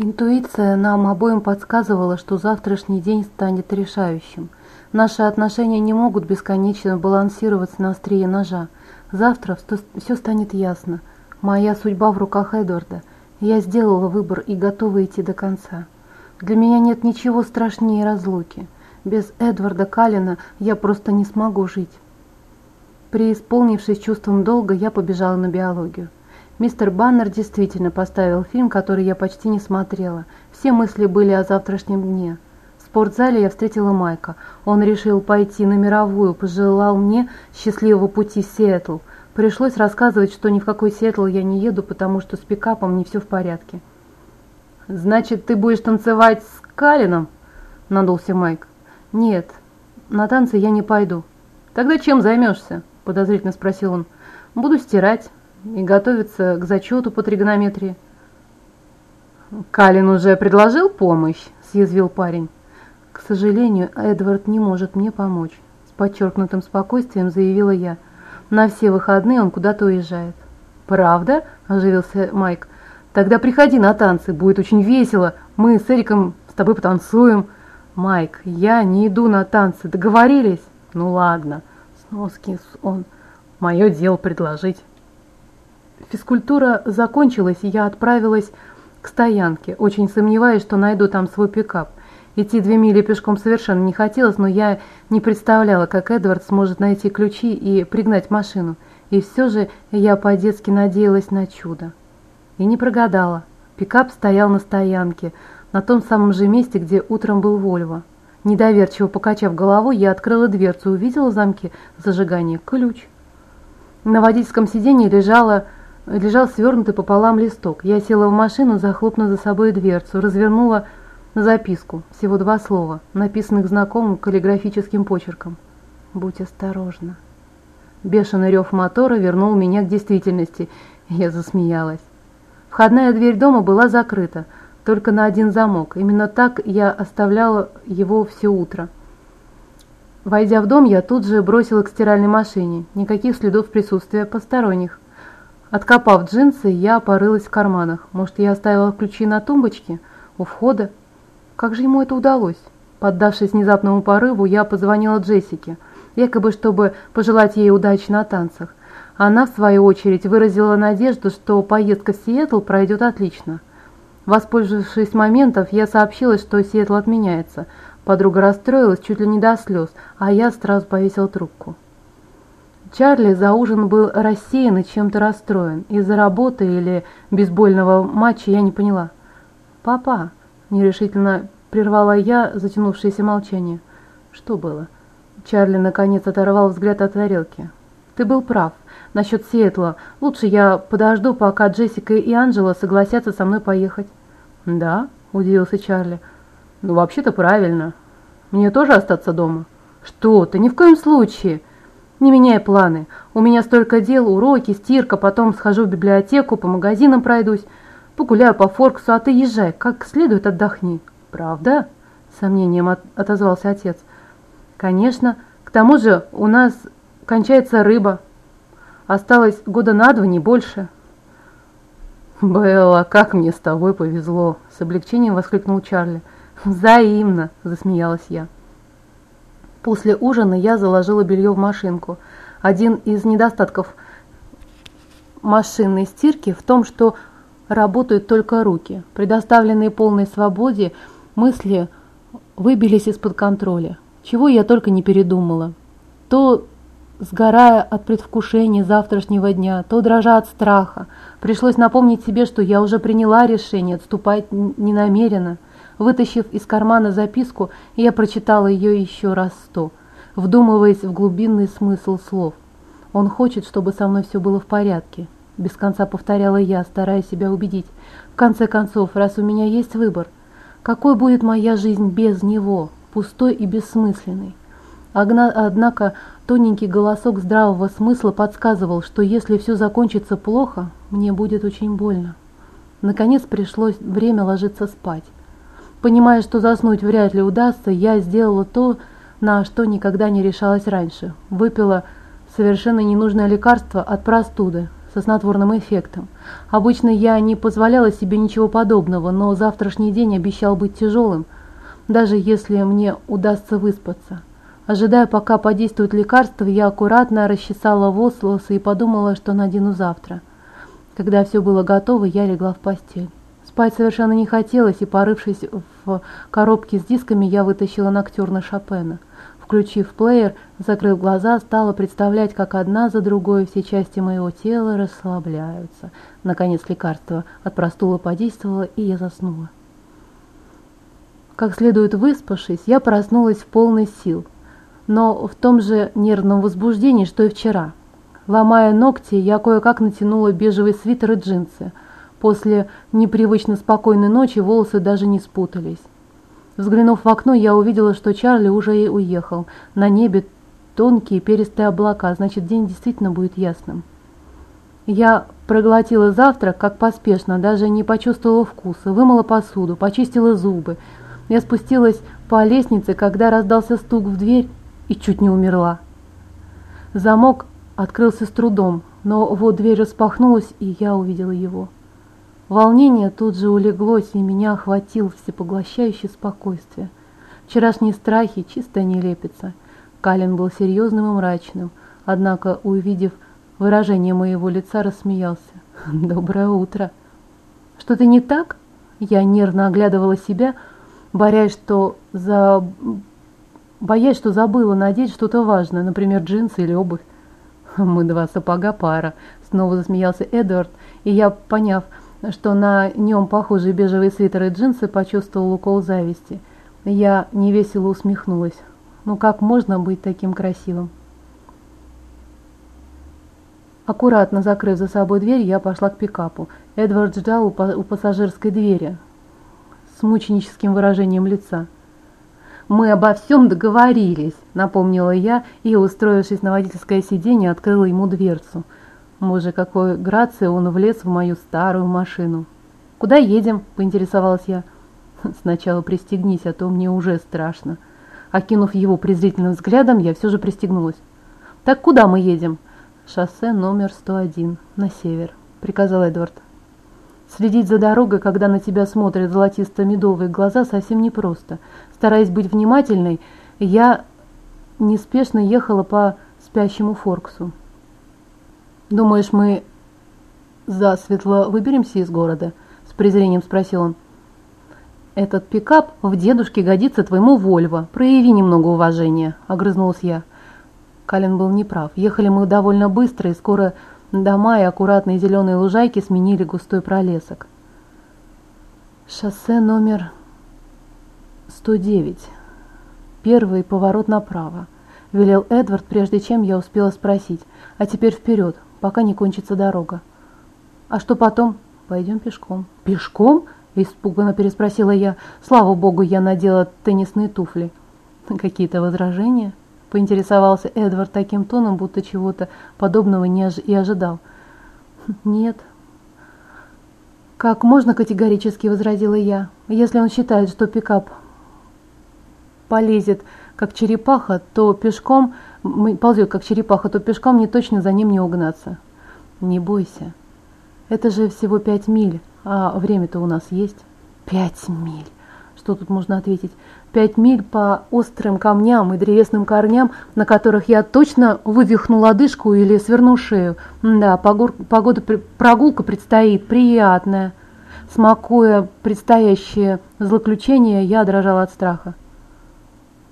Интуиция нам обоим подсказывала, что завтрашний день станет решающим. Наши отношения не могут бесконечно балансировать на острие ножа. Завтра все станет ясно. Моя судьба в руках Эдварда. Я сделала выбор и готова идти до конца. Для меня нет ничего страшнее разлуки. Без Эдварда Калина я просто не смогу жить. Преисполнившись чувством долга, я побежала на биологию. Мистер Баннер действительно поставил фильм, который я почти не смотрела. Все мысли были о завтрашнем дне. В спортзале я встретила Майка. Он решил пойти на мировую, пожелал мне счастливого пути в Сиэтл. Пришлось рассказывать, что ни в какой Сиэтл я не еду, потому что с пикапом не все в порядке. «Значит, ты будешь танцевать с Калином?» – надулся Майк. «Нет, на танцы я не пойду». «Тогда чем займешься?» – подозрительно спросил он. «Буду стирать, и готовится к зачету по тригонометрии. «Калин уже предложил помощь?» – съязвил парень. «К сожалению, Эдвард не может мне помочь», – с подчеркнутым спокойствием заявила я. «На все выходные он куда-то уезжает». «Правда?» – оживился Майк. «Тогда приходи на танцы, будет очень весело. Мы с Эриком с тобой потанцуем». «Майк, я не иду на танцы, договорились?» «Ну ладно», – снова скис он. «Мое дело предложить». Физкультура закончилась, и я отправилась к стоянке, очень сомневаясь, что найду там свой пикап. Идти две мили пешком совершенно не хотелось, но я не представляла, как Эдвард сможет найти ключи и пригнать машину. И все же я по-детски надеялась на чудо. И не прогадала. Пикап стоял на стоянке, на том самом же месте, где утром был Вольво. Недоверчиво покачав головой, я открыла дверцу и увидела в замке зажигания ключ. На водительском сиденье лежала лежал свернутый пополам листок. Я села в машину, захлопнув за собой дверцу, развернула записку, всего два слова, написанных знакомым каллиграфическим почерком. «Будь осторожна». Бешеный рев мотора вернул меня к действительности, я засмеялась. Входная дверь дома была закрыта, только на один замок. Именно так я оставляла его все утро. Войдя в дом, я тут же бросила к стиральной машине. Никаких следов присутствия посторонних. Откопав джинсы, я порылась в карманах. Может, я оставила ключи на тумбочке у входа? Как же ему это удалось? Поддавшись внезапному порыву, я позвонила Джессике, якобы чтобы пожелать ей удачи на танцах. Она, в свою очередь, выразила надежду, что поездка в Сиэтл пройдет отлично. Воспользовавшись моментом, я сообщила, что Сиэтл отменяется. Подруга расстроилась чуть ли не до слез, а я сразу повесила трубку. Чарли за ужин был рассеян и чем-то расстроен. Из-за работы или бейсбольного матча я не поняла. «Папа!» – нерешительно прервала я затянувшееся молчание. «Что было?» Чарли наконец оторвал взгляд от тарелки. «Ты был прав. Насчет Сиэтла. Лучше я подожду, пока Джессика и Анджела согласятся со мной поехать». «Да?» – удивился Чарли. «Ну, вообще-то правильно. Мне тоже остаться дома?» «Что ты? Ни в коем случае!» Не меняй планы. У меня столько дел, уроки, стирка, потом схожу в библиотеку, по магазинам пройдусь, погуляю по Форксу, а ты езжай, как следует отдохни. Правда? Сомнением от отозвался отец. Конечно. К тому же у нас кончается рыба. Осталось года на два, не больше. «Белла, как мне с тобой повезло!» С облегчением воскликнул Чарли. «Взаимно!» – засмеялась я. После ужина я заложила белье в машинку. Один из недостатков машинной стирки в том, что работают только руки. Предоставленные полной свободе, мысли выбились из-под контроля. Чего я только не передумала. То сгорая от предвкушения завтрашнего дня, то дрожа от страха. Пришлось напомнить себе, что я уже приняла решение, отступать не намерена. Вытащив из кармана записку, я прочитала ее еще раз сто, вдумываясь в глубинный смысл слов. «Он хочет, чтобы со мной все было в порядке», – без конца повторяла я, стараясь себя убедить. «В конце концов, раз у меня есть выбор, какой будет моя жизнь без него, пустой и бессмысленной?» Однако тоненький голосок здравого смысла подсказывал, что если все закончится плохо, мне будет очень больно. Наконец пришлось время ложиться спать. Понимая, что заснуть вряд ли удастся, я сделала то, на что никогда не решалась раньше. Выпила совершенно ненужное лекарство от простуды, со снотворным эффектом. Обычно я не позволяла себе ничего подобного, но завтрашний день обещал быть тяжелым, даже если мне удастся выспаться. Ожидая, пока подействует лекарство, я аккуратно расчесала волосы и подумала, что надену завтра. Когда все было готово, я легла в постель. Спать совершенно не хотелось, и, порывшись в коробке с дисками, я вытащила ноктюрна Шопена. Включив плеер, закрыв глаза, стала представлять, как одна за другой все части моего тела расслабляются. Наконец лекарство от простулы подействовало, и я заснула. Как следует выспавшись, я проснулась в полной сил, но в том же нервном возбуждении, что и вчера. Ломая ногти, я кое-как натянула бежевый свитер и джинсы – После непривычно спокойной ночи волосы даже не спутались. Взглянув в окно, я увидела, что Чарли уже и уехал. На небе тонкие перистые облака, значит, день действительно будет ясным. Я проглотила завтрак, как поспешно, даже не почувствовала вкуса, вымыла посуду, почистила зубы. Я спустилась по лестнице, когда раздался стук в дверь и чуть не умерла. Замок открылся с трудом, но вот дверь распахнулась, и я увидела его. Волнение тут же улеглось, и меня охватил всепоглощающее спокойствие. Вчерашние страхи – чистая нелепица. Калин был серьезным и мрачным, однако, увидев выражение моего лица, рассмеялся. «Доброе утро!» «Что-то не так?» Я нервно оглядывала себя, борясь, что за... боясь, что забыла надеть что-то важное, например, джинсы или обувь. «Мы два сапога пара», — снова засмеялся Эдвард, и я, поняв, что на нем похожие бежевые свитеры и джинсы, почувствовал укол зависти. Я невесело усмехнулась. Ну как можно быть таким красивым? Аккуратно закрыв за собой дверь, я пошла к пикапу. Эдвард ждал у, у пассажирской двери с мученическим выражением лица. «Мы обо всем договорились», — напомнила я и, устроившись на водительское сиденье, открыла ему дверцу — Боже, какой грацией он влез в мою старую машину. «Куда едем?» – поинтересовалась я. «Сначала пристегнись, а то мне уже страшно». Окинув его презрительным взглядом, я все же пристегнулась. «Так куда мы едем?» «Шоссе номер 101, на север», – приказал Эдвард. Следить за дорогой, когда на тебя смотрят золотисто-медовые глаза, совсем непросто. Стараясь быть внимательной, я неспешно ехала по спящему Форксу. «Думаешь, мы засветло выберемся из города?» – с презрением спросил он. «Этот пикап в дедушке годится твоему Вольво. Прояви немного уважения», – огрызнулась я. Калин был неправ. Ехали мы довольно быстро, и скоро дома и аккуратные зеленые лужайки сменили густой пролесок. Шоссе номер 109. Первый поворот направо. Велел Эдвард, прежде чем я успела спросить. А теперь вперед, пока не кончится дорога. А что потом? Пойдем пешком. Пешком? Испуганно переспросила я. Слава богу, я надела теннисные туфли. Какие-то возражения? Поинтересовался Эдвард таким тоном, будто чего-то подобного не и ожидал. Нет. Как можно категорически возразила я. Если он считает, что пикап полезет как черепаха, то пешком ползет как черепаха, то пешком мне точно за ним не угнаться. Не бойся. Это же всего пять миль, а время-то у нас есть. Пять миль. Что тут можно ответить? Пять миль по острым камням и древесным корням, на которых я точно вывихну лодыжку или сверну шею. Да, погода, прогулка предстоит приятная. Смакуя предстоящее злоключение, я дрожала от страха.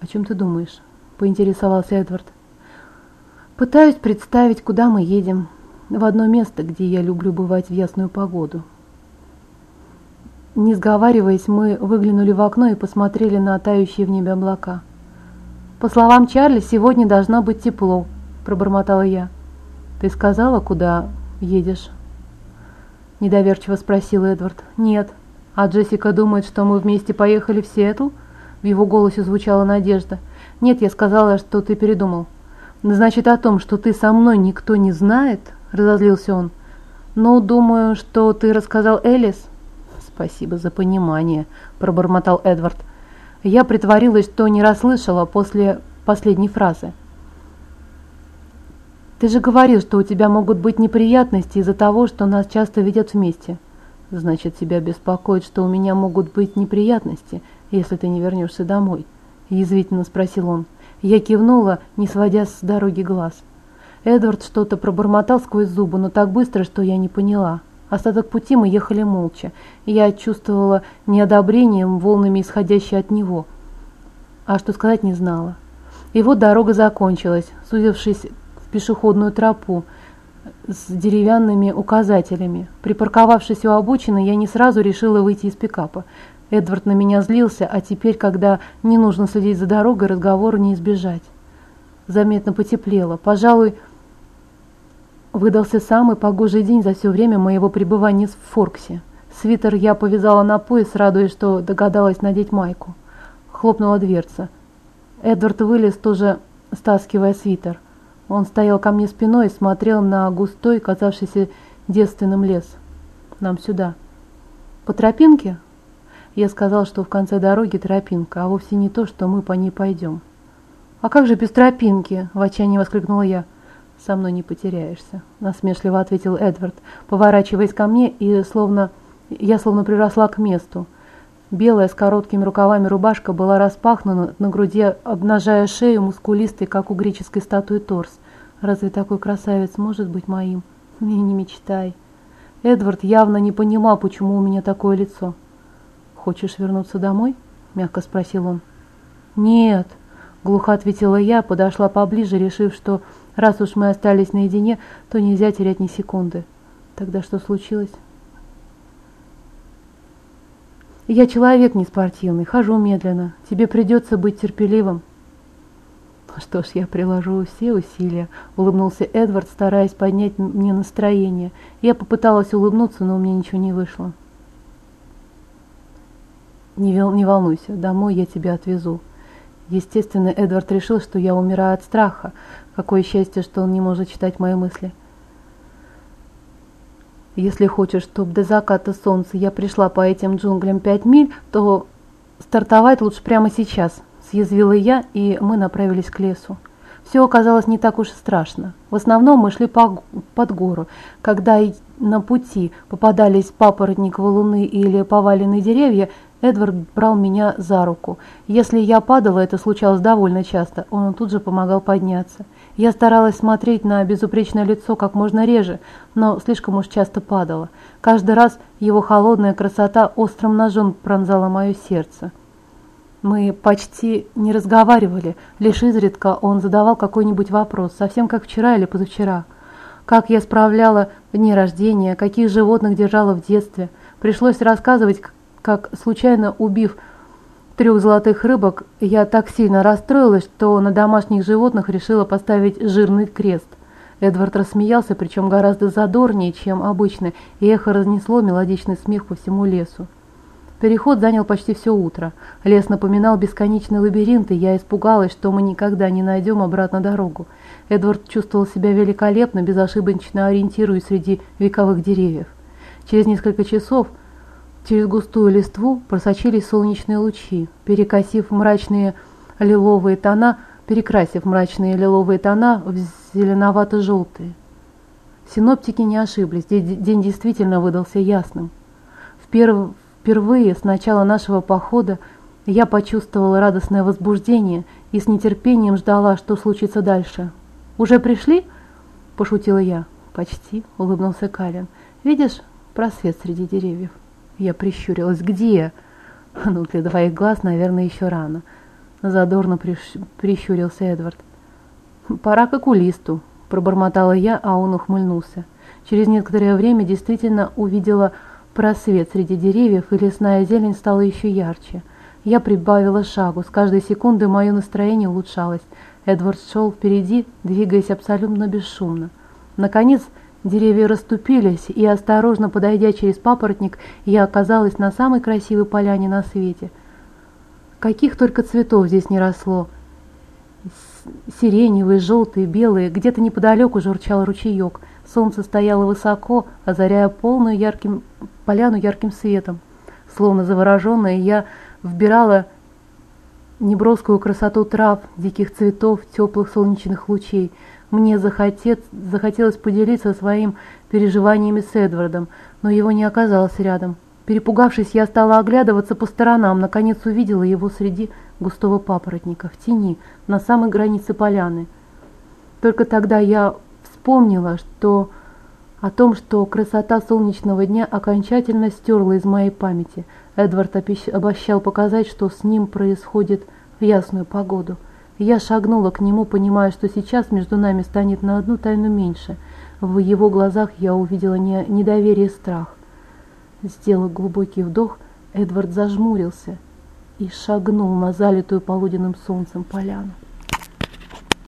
«О чем ты думаешь?» – поинтересовался Эдвард. Пытаюсь представить, куда мы едем. В одно место, где я люблю бывать в ясную погоду. Не сговариваясь, мы выглянули в окно и посмотрели на тающие в небе облака. «По словам Чарли, сегодня должна быть тепло», – пробормотала я. «Ты сказала, куда едешь?» Недоверчиво спросил Эдвард. «Нет. А Джессика думает, что мы вместе поехали в Сиэтл?» В его голосе звучала надежда. «Нет, я сказала, что ты передумал». «Значит, о том, что ты со мной никто не знает?» – разозлился он. «Ну, думаю, что ты рассказал Элис». «Спасибо за понимание», – пробормотал Эдвард. Я притворилась, что не расслышала после последней фразы. Ты же говорил, что у тебя могут быть неприятности из-за того, что нас часто видят вместе. Значит, тебя беспокоит, что у меня могут быть неприятности, если ты не вернешься домой? Язвительно спросил он. Я кивнула, не сводя с дороги глаз. Эдвард что-то пробормотал сквозь зубы, но так быстро, что я не поняла. Остаток пути мы ехали молча. Я чувствовала неодобрением, волнами исходящие от него. А что сказать не знала. И вот дорога закончилась, сузившись пешеходную тропу с деревянными указателями. Припарковавшись у обочины, я не сразу решила выйти из пикапа. Эдвард на меня злился, а теперь, когда не нужно следить за дорогой, разговору не избежать. Заметно потеплело. Пожалуй, выдался самый погожий день за все время моего пребывания в Форксе. Свитер я повязала на пояс, радуясь, что догадалась надеть майку. Хлопнула дверца. Эдвард вылез, тоже стаскивая свитер. Он стоял ко мне спиной и смотрел на густой, казавшийся девственным лес. Нам сюда. По тропинке? Я сказал, что в конце дороги тропинка, а вовсе не то, что мы по ней пойдем. «А как же без тропинки?» – в отчаянии воскликнула я. «Со мной не потеряешься», – насмешливо ответил Эдвард, поворачиваясь ко мне, и словно я словно приросла к месту. Белая с короткими рукавами рубашка была распахнута на груди, обнажая шею мускулистой, как у греческой статуи торс. Разве такой красавец может быть моим? Мне не мечтай. Эдвард явно не понимал, почему у меня такое лицо. «Хочешь вернуться домой?» – мягко спросил он. «Нет», – глухо ответила я, подошла поближе, решив, что раз уж мы остались наедине, то нельзя терять ни секунды. Тогда что случилось? «Я человек неспортивный, хожу медленно. Тебе придется быть терпеливым». «Что ж, я приложу все усилия», — улыбнулся Эдвард, стараясь поднять мне настроение. Я попыталась улыбнуться, но у меня ничего не вышло. «Не, не волнуйся, домой я тебя отвезу». Естественно, Эдвард решил, что я умираю от страха. Какое счастье, что он не может читать мои мысли. «Если хочешь, чтобы до заката солнца я пришла по этим джунглям пять миль, то стартовать лучше прямо сейчас», съязвила я, и мы направились к лесу. Все оказалось не так уж и страшно. В основном мы шли по, под гору. Когда на пути попадались папоротниковые луны или поваленные деревья, Эдвард брал меня за руку. Если я падала, это случалось довольно часто, он тут же помогал подняться. Я старалась смотреть на безупречное лицо как можно реже, но слишком уж часто падала. Каждый раз его холодная красота острым ножом пронзала мое сердце. Мы почти не разговаривали, лишь изредка он задавал какой-нибудь вопрос, совсем как вчера или позавчера. Как я справляла дни рождения, каких животных держала в детстве. Пришлось рассказывать, как, случайно убив трех золотых рыбок, я так сильно расстроилась, что на домашних животных решила поставить жирный крест. Эдвард рассмеялся, причем гораздо задорнее, чем обычно, и эхо разнесло мелодичный смех по всему лесу. Переход занял почти все утро. Лес напоминал бесконечный лабиринт, и я испугалась, что мы никогда не найдем обратно дорогу. Эдвард чувствовал себя великолепно, безошибочно ориентируясь среди вековых деревьев. Через несколько часов через густую листву просочились солнечные лучи, перекосив мрачные лиловые тона, перекрасив мрачные лиловые тона в зеленовато-желтые. Синоптики не ошиблись, день действительно выдался ясным. Впервые с начала нашего похода я почувствовала радостное возбуждение и с нетерпением ждала, что случится дальше. «Уже пришли?» – пошутила я. «Почти», – улыбнулся Калин. «Видишь просвет среди деревьев?» Я прищурилась. «Где?» «Ну, для твоих глаз, наверное, еще рано». Задорно прищ... прищурился Эдвард. «Пора к окулисту», – пробормотала я, а он ухмыльнулся. Через некоторое время действительно увидела просвет среди деревьев, и лесная зелень стала еще ярче. Я прибавила шагу, с каждой секундой мое настроение улучшалось. Эдвард шел впереди, двигаясь абсолютно бесшумно. Наконец, деревья расступились, и, осторожно подойдя через папоротник, я оказалась на самой красивой поляне на свете. Каких только цветов здесь не росло. Сиреневые, желтые, белые, где-то неподалеку журчал ручеек. Солнце стояло высоко, озаряя полную ярким поляну ярким светом. Словно завороженная, я вбирала неброскую красоту трав, диких цветов, теплых солнечных лучей. Мне захотец, захотелось поделиться своим переживаниями с Эдвардом, но его не оказалось рядом. Перепугавшись, я стала оглядываться по сторонам, наконец увидела его среди густого папоротника, в тени, на самой границе поляны. Только тогда я вспомнила, что о том, что красота солнечного дня окончательно стерла из моей памяти. Эдвард обещал показать, что с ним происходит в ясную погоду. Я шагнула к нему, понимая, что сейчас между нами станет на одну тайну меньше. В его глазах я увидела не недоверие и страх. Сделав глубокий вдох, Эдвард зажмурился и шагнул на залитую полуденным солнцем поляну.